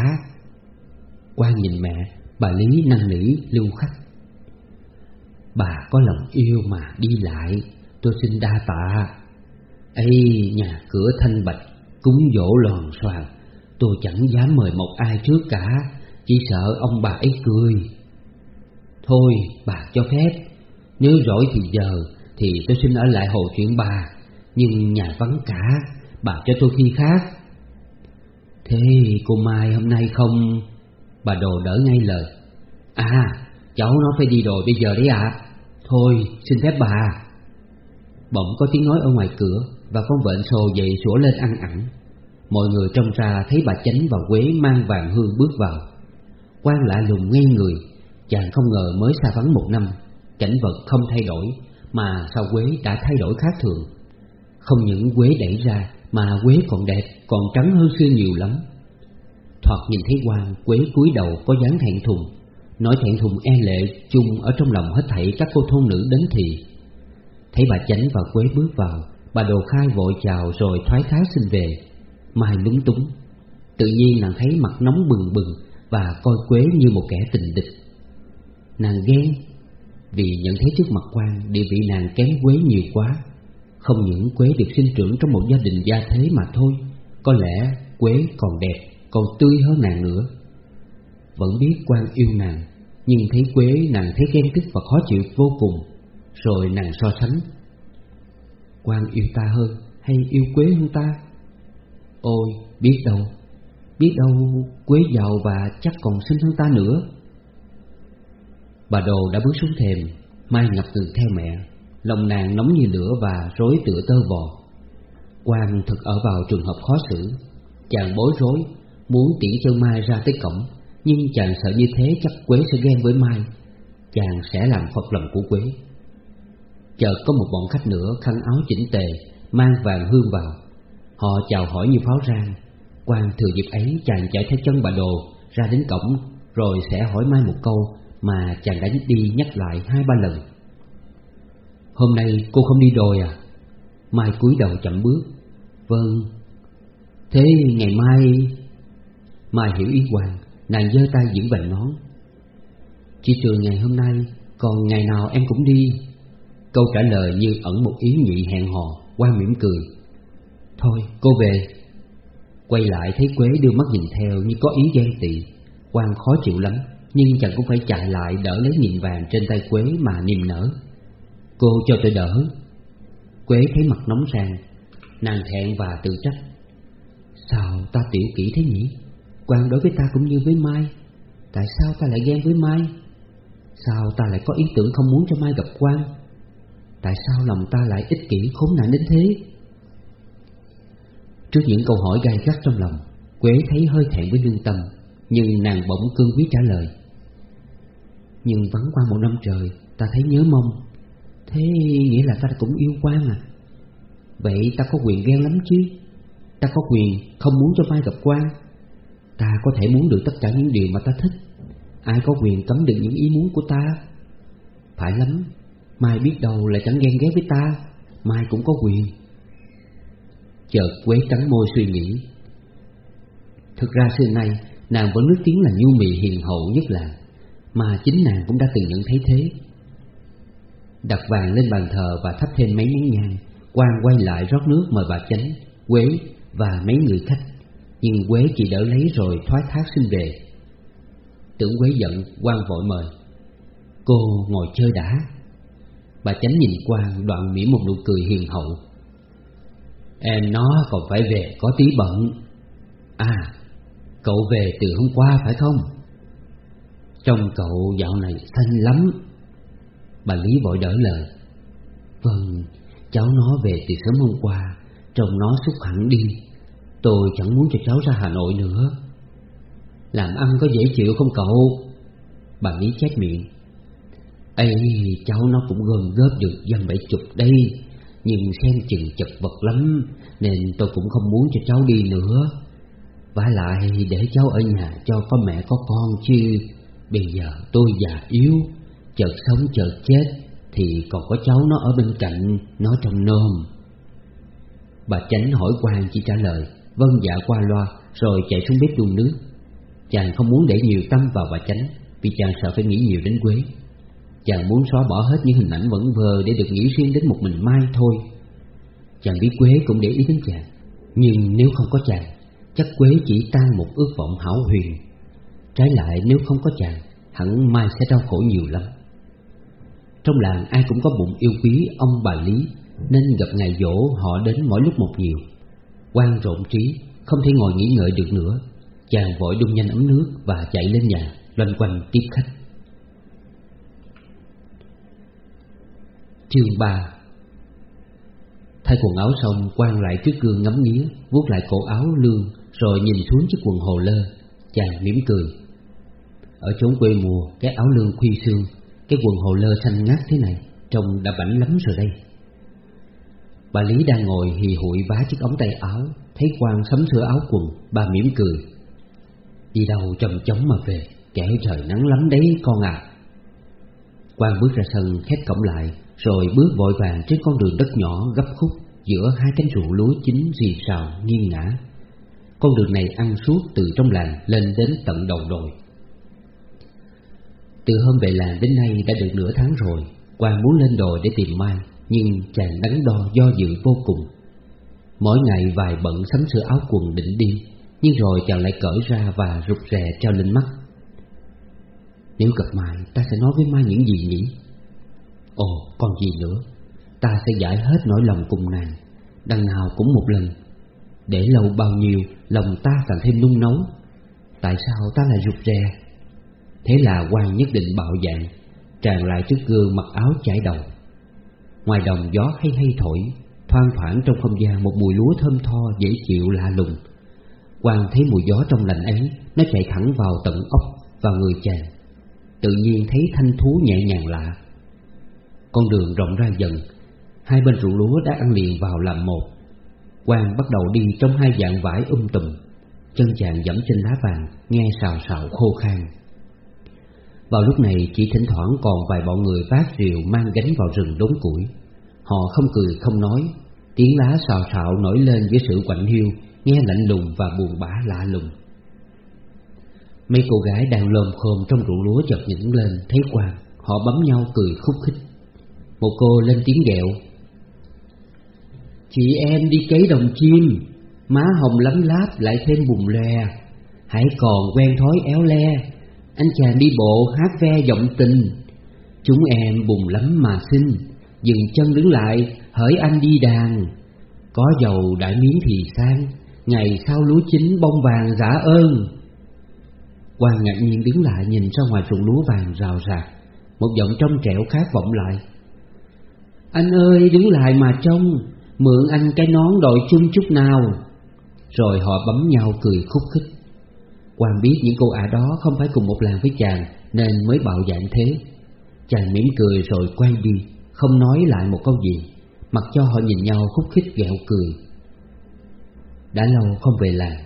Quang nhìn mẹ, Bà Lý năn nỉ, lưu khách Bà có lòng yêu mà đi lại, Tôi xin đa tạ. Ấy nhà cửa thanh bạch, Cúng dỗ lòn xoàn, Tôi chẳng dám mời một ai trước cả, Chỉ sợ ông bà ấy cười. Thôi, bà cho phép. Nếu rỗi thì giờ Thì tôi xin ở lại hồ chuyện bà Nhưng nhà vắng cả Bà cho tôi khi khác. Thế cô Mai hôm nay không? Bà đồ đỡ ngay lời. À cháu nó phải đi rồi bây giờ đấy ạ. Thôi, xin phép bà. Bỗng có tiếng nói ở ngoài cửa Và con vện sồ dậy sủa lên ăn ẳng. Mọi người trông ra thấy bà chánh và Quế mang vàng hương bước vào. Quan lạ lùng ngay người, Chàng không ngờ mới xa vắng một năm. Cảnh vật không thay đổi, Mà sao Quế đã thay đổi khác thường? Không những Quế đẩy ra, Mà Quế còn đẹp, Còn trắng hơn xưa nhiều lắm. Thoạt nhìn thấy quan Quế cúi đầu có dáng thẹn thùng. Nói thẹn thùng e lệ chung ở trong lòng hết thảy các cô thôn nữ đến thì. Thấy bà chánh và Quế bước vào, Bà đồ khai vội chào rồi thoái thác xin về. Mai lúng túng. Tự nhiên nàng thấy mặt nóng bừng bừng Và coi Quế như một kẻ tình địch. Nàng ghen vì nhận thấy trước mặt quan Địa vị nàng kém Quế nhiều quá. Không những Quế được sinh trưởng trong một gia đình gia thế mà thôi, Có lẽ Quế còn đẹp, Còn tươi hơn nàng nữa. Vẫn biết quan yêu nàng, Nhưng thấy Quế nàng thấy ghen tức và khó chịu vô cùng, Rồi nàng so sánh. Quan yêu ta hơn hay yêu Quế hơn ta? Ôi, biết đâu Biết đâu Quế giàu và chắc còn xinh hơn ta nữa. Bà đồ đã bước xuống thềm Mai ngập ngừng theo mẹ Lòng nàng nóng như lửa và rối tựa tơ vò quang thực ở vào trường hợp khó xử Chàng bối rối Muốn tiễn chân Mai ra tới cổng Nhưng chàng sợ như thế chắc Quế sẽ ghen với Mai chàng sẽ làm phật lòng của Quế. Chợt có một bọn khách nữa khăn áo chỉnh tề, mang vàng hương vào. Họ chào hỏi như pháo rang. quang thừa dịp ấy chàng chạy theo chân bà đồ ra đến cổng, rồi sẽ hỏi mai một câu mà chàng đã đi nhắc lại hai ba lần. Hôm nay cô không đi đồi à? Mai cúi đầu chậm bước. Vâng. Thế ngày mai... Mai hiểu ý Hoàng, nàng giơ tay giữ vành nón. Chỉ trừ ngày hôm nay, còn ngày nào em cũng đi. Câu trả lời như ẩn một ý nhị hẹn hò, qua mỉm cười. Thôi, cô về. Quay lại thấy Quế đưa mắt nhìn theo như có ý ghen tị. Quang khó chịu lắm, nhưng chàng cũng phải chạy lại đỡ lấy nghìn vàng trên tay Quế mà niềm nở. Cô cho tôi đỡ. Quế thấy mặt nóng sang, nàng thẹn và tự trách. Sao ta tiểu kỹ thế nhỉ? Quang đối với ta cũng như với Mai. Tại sao ta lại ghen với Mai? Sao ta lại có ý tưởng không muốn cho Mai gặp Quang? Tại sao lòng ta lại ích kỷ khốn nạn đến thế? Trước những câu hỏi gai gắt trong lòng, Quế thấy hơi thẹn với lương tâm, nhưng nàng bỗng cương quyết trả lời. Nhưng vắng qua một năm trời, ta thấy nhớ mong. Thế nghĩa là ta cũng yêu Quang à? Vậy ta có quyền ghen lắm chứ? Ta có quyền không muốn cho Mai gặp Quang. Ta có thể muốn được tất cả những điều mà ta thích. Ai có quyền cấm được những ý muốn của ta? Phải lắm, Mai biết đâu lại chẳng ghen ghét với ta Mai cũng có quyền Chợt quế trắng môi suy nghĩ Thực ra xưa nay Nàng vẫn nước tiếng là nhu mì hiền hậu nhất là mà chính nàng cũng đã từng nhận thấy thế. Đặt vàng lên bàn thờ và thắp thêm mấy nén nhang, Quang quay lại rót nước mời bà chánh, Quế và mấy người khách. Nhưng Quế chỉ đỡ lấy rồi thoái thác xin về. Tưởng Quế giận, Quang vội mời. Cô ngồi chơi đã. Bà chánh nhìn Quang, đoạn mỉm một nụ cười hiền hậu. Em nó còn phải về, có tí bận. À Cậu về từ hôm qua phải không? Trong cậu dạo này xanh lắm. Bà Lý vội đỡ lời. Vâng Cháu nó về từ sớm hôm qua, Trông nó xúc hẳn đi. Tôi chẳng muốn cho cháu ra Hà Nội nữa. Làm ăn có dễ chịu không cậu? Bà Lý chép miệng. Ấy cháu nó cũng gom góp được dăm bảy chục đây, Nhưng xem chừng chật vật lắm, Nên tôi cũng không muốn cho cháu đi nữa. Và lại để cháu ở nhà cho có mẹ có con chứ. Bây giờ tôi già yếu, Chợt sống chợt chết, Thì còn có cháu nó ở bên cạnh, Nó trong nôm. Bà chánh hỏi quan chỉ trả lời Vâng dạ qua loa, Rồi chạy xuống bếp đun nước. Chàng không muốn để nhiều tâm vào bà chánh, Vì chàng sợ phải nghĩ nhiều đến Quế. Chàng muốn xóa bỏ hết những hình ảnh vẫn vờ Để được nghĩ riêng đến một mình Mai thôi. Chàng biết Quế cũng để ý đến chàng, Nhưng nếu không có chàng, Chắc Quế chỉ tan một ước vọng hảo huyền. Trái lại nếu không có chàng, Hẳn Mai sẽ đau khổ nhiều lắm. Trong làng ai cũng có bụng yêu quý ông bà Lý, Nên gặp ngày dỗ họ đến mỗi lúc một nhiều. Quan rộn trí, Không thể ngồi nghỉ ngợi được nữa. Chàng vội đun nhanh ấm nước Và chạy lên nhà, Loanh quanh tiếp khách. Chương 3 Thay quần áo xong quan lại trước gương ngắm nghía, vuốt lại cổ áo lương, Rồi nhìn xuống chiếc quần hồ lơ. Chàng mỉm cười. Ở chốn quê mùa, Cái áo lương khuy xương Cái quần hồ lơ xanh ngát thế này, Trông đã bảnh lắm rồi đây. Bà Lý đang ngồi hì hụi vá chiếc ống tay áo, Thấy quan sắm sửa áo quần, Bà mỉm cười. Đi đâu trầm chóng mà về, Kẻo trời nắng lắm đấy con à quan bước ra sân, khép cổng lại, rồi bước vội vàng trên con đường đất nhỏ gấp khúc Giữa hai cánh ruộng lúa chín rì rào nghiêng ngã Con đường này ăn suốt từ trong làng lên đến tận đầu đồi. Từ hôm về làng đến nay đã được nửa tháng rồi Quang muốn lên đồi để tìm Mai, Nhưng chàng đắn đo do dự vô cùng. Mỗi ngày vài bận sắm sửa áo quần định đi, Nhưng rồi chàng lại cởi ra và rụt rè treo lên mắt. Nếu gặp Mai, ta sẽ nói với Mai những gì nhỉ? Ồ, còn gì nữa? Ta sẽ giải hết nỗi lòng cùng nàng, Đằng nào cũng một lần. Để lâu bao nhiêu, Lòng ta càng thêm nung nấu. Tại sao ta lại rụt rè? Thế là quan nhất định bạo dạng, Tràn lại trước gương mặc áo chải đầu. Ngoài đồng gió hay hay thổi, Thoang thoảng trong không gian một mùi lúa thơm tho dễ chịu lạ lùng. Quang thấy mùi gió trong lạnh ấy, Nó chạy thẳng vào tận ốc và người chàng. Tự nhiên thấy thanh thú nhẹ nhàng lạ. Con đường rộng ra dần, Hai bên ruộng lúa đã ăn liền vào làm một. Quang bắt đầu đi trong hai dạng vải um tùm, Chân chàng dẫm trên lá vàng, Nghe xào xào khô khan. Vào lúc này, chỉ thỉnh thoảng còn vài bọn người vác rìu Mang gánh vào rừng đốn củi. Họ không cười, không nói. Tiếng lá xào xạo nổi lên với sự quạnh hiu, Nghe lạnh lùng và buồn bã lạ lùng. Mấy cô gái đang lồm khồm trong ruộng lúa chợt nhỉnh lên, Thấy Quang. Họ bấm nhau cười khúc khích. Một cô lên tiếng ghẹo. Chị em đi cấy đồng chim, Má hồng lắm láp lại thêm bùn lè. Hãy còn quen thói éo le. Anh chàng đi bộ hát ve giọng tình. Chúng em bùn lắm mà xin Dừng chân đứng lại, hỡi anh đi đàn. Có dầu đã miếng thì sang, Ngày sau lúa chín bông vàng giả ơn. Quang ngạc nhiên đứng lại nhìn ra ngoài ruộng lúa vàng rào rạc, Một giọng trong trẻo khác vọng lại. Anh ơi, đứng lại mà trông, Mượn anh cái nón đội chung chút nào. Rồi họ bấm nhau cười khúc khích. Quang biết những cô ả đó không phải cùng một làng với chàng, Nên mới bạo dạng thế. Chàng mỉm cười rồi quay đi, Không nói lại một câu gì, Mặc cho họ nhìn nhau khúc khích ghẹo cười. Đã lâu không về làng,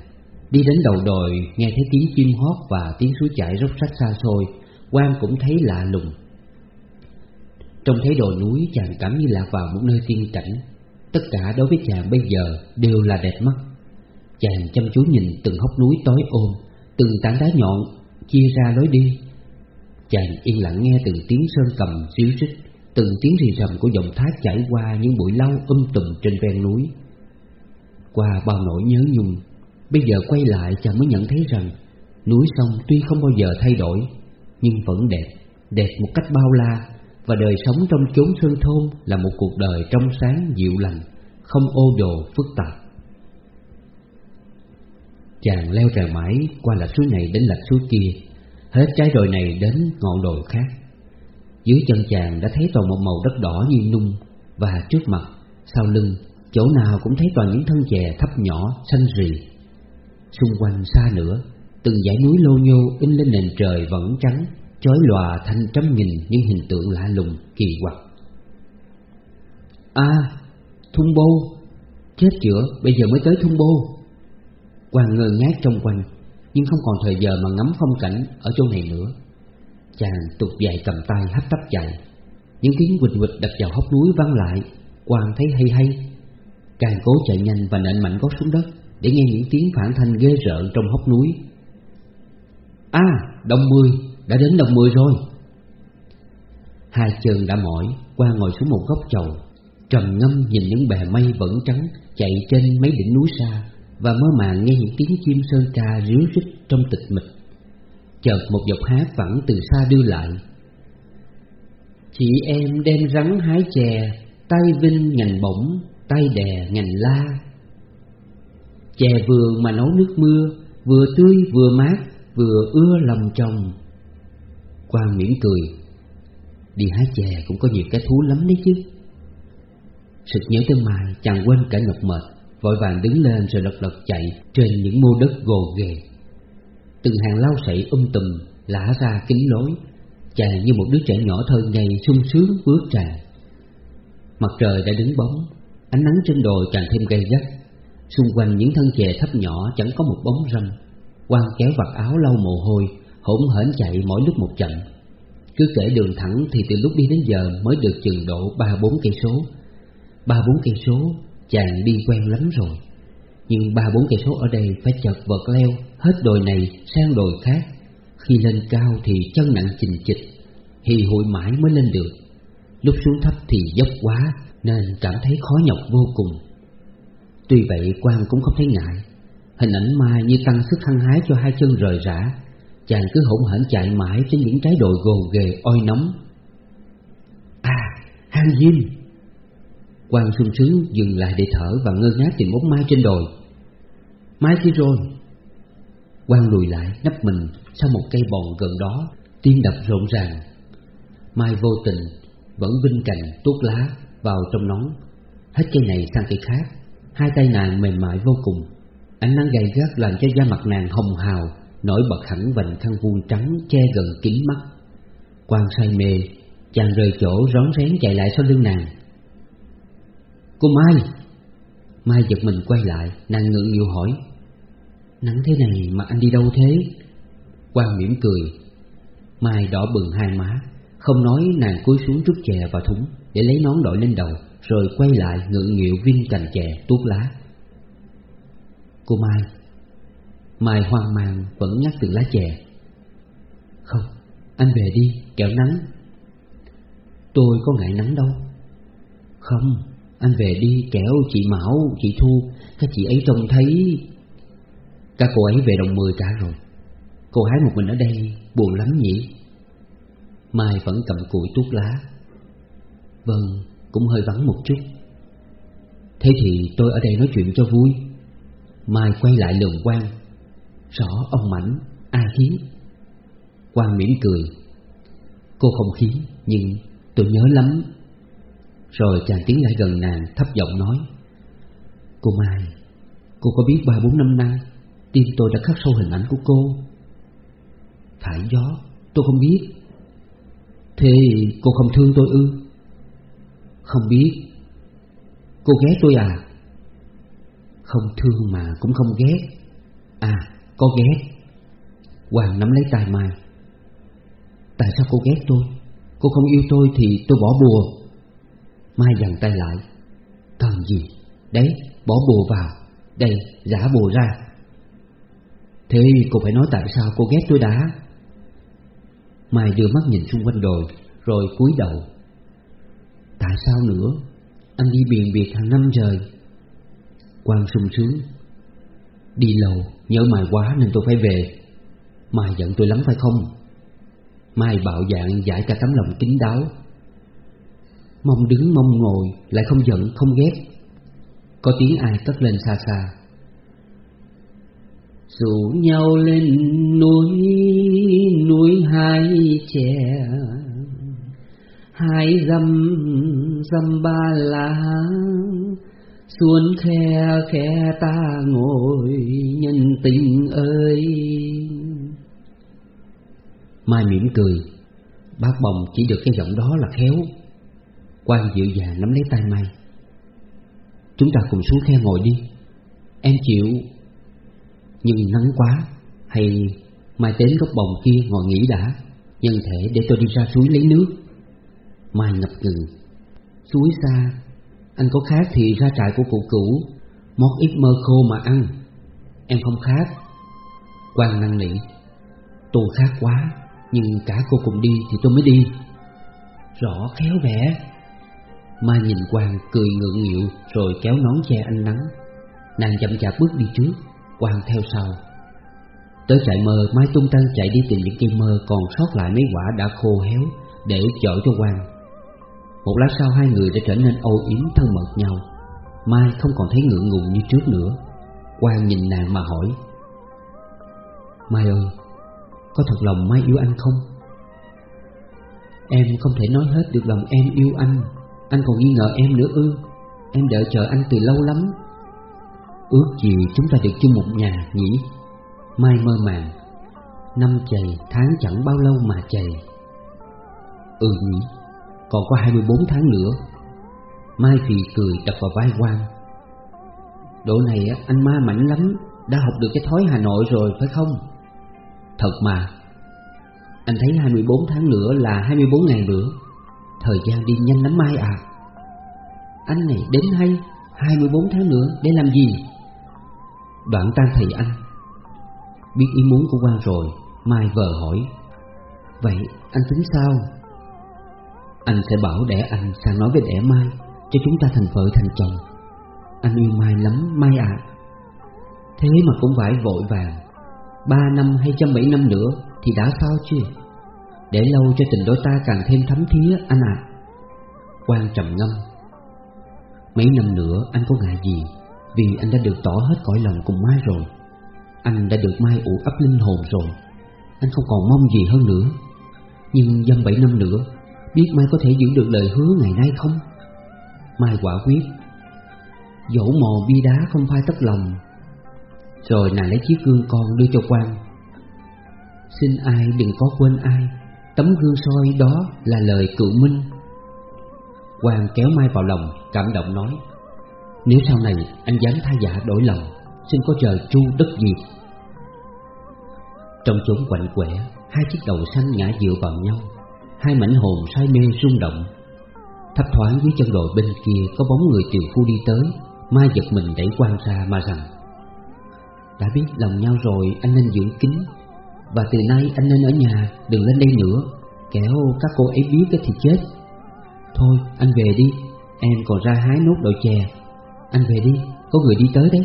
Đi đến đầu đồi, nghe thấy tiếng chim hót và tiếng suối chảy róc rách xa xôi, Quang cũng thấy lạ lùng. Trong thấy đồi núi, chàng cảm như lạc vào một nơi tiên cảnh. Tất cả đối với chàng bây giờ đều là đẹp mắt. Chàng chăm chú nhìn từng hốc núi tối ôm Từng tảng đá nhọn, chia ra lối đi. Chàng yên lặng nghe từng tiếng sơn cầm xíu rít Từng tiếng rì rầm của dòng thác chảy qua những bụi lau um tùm trên ven núi. Qua bao nỗi nhớ nhung, Bây giờ quay lại chàng mới nhận thấy rằng, Núi sông tuy không bao giờ thay đổi, Nhưng vẫn đẹp Đẹp một cách bao la, Và đời sống trong chốn sơn thôn Là một cuộc đời trong sáng dịu lành, Không ô đồ phức tạp. Chàng leo trèo mãi qua lạch suối này đến lạch suối kia. Hết trái đồi này đến ngọn đồi khác. Dưới chân chàng đã thấy toàn một màu đất đỏ như nung Và trước mặt, sau lưng, chỗ nào cũng thấy toàn những thân chè thấp nhỏ, xanh rì. Xung quanh xa nữa Từng dãy núi lô nhô in lên nền trời vẫn trắng Chói lòa thành trăm nghìn những hình tượng lạ lùng, kỳ quặc. À, thung bô Chết chữa, bây giờ mới tới thung bô. Quang ngơ ngác trong quanh Nhưng không còn thời giờ mà ngắm phong cảnh ở chỗ này nữa Chàng tụt dậy cầm tay hấp tấp chạy Những tiếng quỳnh quỳnh đập vào hốc núi vang lại Quang thấy hay hay Càng cố chạy nhanh và nện mạnh gót xuống đất để nghe những tiếng phản thanh ghê rợn trong hốc núi. À, đồng mười, đã đến đồng mười rồi. Hai chân đã mỏi, qua ngồi xuống một góc chầu, trầm ngâm nhìn những bè mây vẫn trắng chạy trên mấy đỉnh núi xa và mơ màng nghe những tiếng chim sơn ca ríu rít trong tịch mịch. Chợt một giọng hát vẳng từ xa đưa lại. Chị em đem rắn hái chè, tay vinh ngành bổng, tay đè ngành la, Chè vườn mà nấu nước mưa Vừa tươi vừa mát Vừa ưa lòng chồng. Quang mỉm cười Đi hái chè cũng có nhiều cái thú lắm đấy chứ Sực nhớ tới mai Chàng quên cả ngọc mệt Vội vàng đứng lên rồi lật lật chạy Trên những mô đất gồ ghề. Từng hàng lau sậy um tùm Lã ra kính lối chạy như một đứa trẻ nhỏ thơ ngây sung sướng bước tràn Mặt trời đã đứng bóng, Ánh nắng trên đồi càng thêm gay gắt. Xung quanh những thân chè thấp nhỏ chẳng có một bóng râm. Quang kéo vạt áo lau mồ hôi, Hỗn hển chạy mỗi lúc một chậm. Cứ kể đường thẳng thì từ lúc đi đến giờ Mới được chừng độ ba bốn cây số. Ba bốn cây số chàng đi quen lắm rồi. Nhưng ba bốn cây số ở đây phải chật vật leo Hết đồi này sang đồi khác. Khi lên cao thì chân nặng chình chịch Thì hội mãi mới lên được. Lúc xuống thấp thì dốc quá Nên cảm thấy khó nhọc vô cùng. Tuy vậy quan cũng không thấy ngại. Hình ảnh Mai như tăng sức hăng hái cho hai chân rời rã Chàng cứ hỗn hển chạy mãi trên những trái đồi gồ ghề oi nóng. À, hang diêm Quan sung sướng dừng lại để thở và ngơ ngác nhìn bóng Mai trên đồi. Mai kia rồi Quan lùi lại, nấp mình sau một cây bòn gần đó, Tim đập rộn ràng. Mai vô tình, vẫn vinh cành tuốt lá vào trong nón. Hết cây này sang cây khác, Hai tay nàng mềm mại vô cùng. Ánh nắng gay gắt làm cho da mặt nàng hồng hào, Nổi bật hẳn vành khăn vuông trắng che gần kín mắt. Quang say mê, Chàng rời chỗ rón rén chạy lại sau lưng nàng. Cô Mai. Mai giật mình quay lại Nàng ngượng nhiều hỏi. Nắng thế này mà anh đi đâu thế? Quang mỉm cười. Mai đỏ bừng hai má Không nói nàng cúi xuống rút chè vào thúng Để lấy nón đội lên đầu Rồi quay lại ngượng nghịu vinh cành chè tuốt lá. Cô Mai. Mai hoang mang vẫn nhắc từ lá chè. Không, anh về đi, kẹo nắng. Tôi có ngại nắng đâu. Không, anh về đi kẻo chị Mão, chị Thu. Các chị ấy trông thấy. Các cô ấy về đồng mười cả rồi. Cô hái một mình ở đây buồn lắm nhỉ? Mai vẫn cầm cụi tuốt lá. Vâng, cũng hơi vắng một chút. Thế thì tôi ở đây nói chuyện cho vui. Mai quay lại lường quan Rõ ông Mảnh, ai khiến Quang mỉm cười. Cô không khiến Nhưng tôi nhớ lắm. Rồi chàng tiến lại gần nàng, thấp giọng nói, Cô Mai, Cô có biết ba bốn năm nay, Tim tôi đã khắc sâu hình ảnh của cô? Phải gió, Tôi không biết. Thế cô không thương tôi ư? Không biết. Cô ghét tôi à? Không thương mà cũng không ghét. À có ghét. Hoàng nắm lấy tay Mai. Tại sao cô ghét tôi? Cô không yêu tôi thì tôi bỏ bùa. Mai dằn tay lại. Cần gì? Đấy, bỏ bùa vào. Đây, giả bùa ra. Thế cô phải nói tại sao cô ghét tôi đã? Mai đưa mắt nhìn xung quanh đồi, Rồi cúi đầu. Tại sao nữa? Anh đi biển biệt hàng năm trời. Quang sung sướng. Đi lâu nhớ Mai quá nên tôi phải về. Mai giận tôi lắm phải không? Mai bạo dạng giải cả tấm lòng kín đáo. Mong đứng mong ngồi, Lại không giận, không ghét. Có tiếng ai cất lên xa xa. Rủ nhau lên núi Núi hai chè. Hai dăm dăm ba lá. Xuân khe khe ta ngồi, Nhân tình ơi. Mai mỉm cười. Bác bồng chỉ được cái giọng đó là khéo. Quang dịu dàng nắm lấy tay Mai Chúng ta cùng xuống khe ngồi đi. Em chịu. Nhưng nắng quá, Hay Mai đến góc bồng kia ngồi nghỉ đã. Nhân thể để tôi đi ra suối lấy nước. Mai ngập ngừng. Suối xa, Anh có khát thì ra trại của cụ cũ. Mót ít mơ khô mà ăn. Em không khát. Quang năng nỉ Tôi khát quá, nhưng cả cô cùng đi thì tôi mới đi. Rõ khéo vẻ. Mai nhìn Quang cười ngượng nghịu Rồi kéo nón che ánh nắng. Nàng chậm chạp bước đi trước, Quang theo sau. Tới trại mơ, Mai tung tăng chạy đi tìm những cây mơ Còn sót lại mấy quả đã khô héo Để chở cho Quang. Một lát sau, hai người đã trở nên âu yếm thân mật nhau. Mai không còn thấy ngượng ngùng như trước nữa. Quang nhìn nàng mà hỏi, Mai ơi, có thật lòng Mai yêu anh không? Em không thể nói hết được lòng em yêu anh. Anh còn nghi ngờ em nữa ư? Em đợi chờ anh từ lâu lắm. Ước gì chúng ta được chung một nhà nhỉ? Mai mơ màng. Năm chày, tháng chẳng bao lâu mà chày. Ừ nhỉ, Còn có 24 tháng nữa. Mai phì cười đập vào vai quan Độ này anh ma mảnh lắm, Đã học được cái thói Hà Nội rồi, phải không? Thật mà. Anh thấy 24 tháng nữa là 24 ngày nữa. Thời gian đi nhanh lắm Mai à. Anh này đến hay 24 tháng nữa để làm gì? Đoạn tan thầy anh. Biết ý muốn của quan rồi, Mai vờ hỏi. Vậy anh tính sao? Anh sẽ bảo đẻ anh sang nói với đẻ Mai, Cho chúng ta thành vợ thành chồng. Anh yêu Mai lắm, Mai ạ Thế mà cũng phải vội vàng. Ba năm hay trăm bảy năm nữa Thì đã sao chưa để lâu cho tình đôi ta càng thêm thấm thía, anh ạ. À. Quang trầm ngâm. Mấy năm nữa, anh có ngại gì? Vì anh đã được tỏ hết cõi lòng cùng Mai rồi. Anh đã được Mai ủ ấp linh hồn rồi. Anh không còn mong gì hơn nữa. Nhưng dăm bảy năm nữa, Biết Mai có thể giữ được lời hứa ngày nay không? Mai quả quyết. Dẫu mò bi đá không phai tấp lòng. Rồi nàng lấy chiếc gương con đưa cho quan Xin ai đừng có quên ai. Tấm gương soi đó là lời cựu minh. Quang kéo Mai vào lòng, Cảm động nói, Nếu sau này anh dám tha giả đổi lòng, Xin có trời chu đất diệt Trong chốn quạnh quẻ, Hai chiếc đầu xanh ngã dựa vào nhau, Hai mảnh hồn say mê rung động. Thấp thoáng dưới chân đồi bên kia Có bóng người tiểu phu đi tới, Mai giật mình đẩy quan ra mà rằng, Đã biết lòng nhau rồi, anh nên giữ kín và từ nay anh nên ở nhà Đừng lên đây nữa. Kéo các cô ấy biết thì chết. Thôi anh về đi. Em còn ra hái nốt đậu chè. Anh về đi, có người đi tới đấy.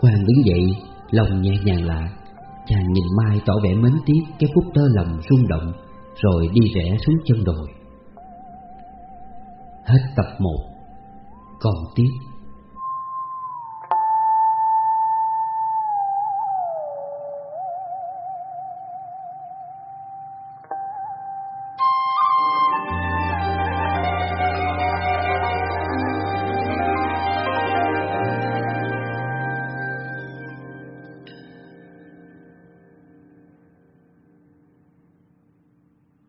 Quang đứng dậy Lòng nhẹ nhàng lạ Chàng nhìn Mai tỏ vẻ mến tiếc Cái phút tơ lòng rung động Rồi đi rẽ xuống chân đồi. Hết tập 1 Còn tiếp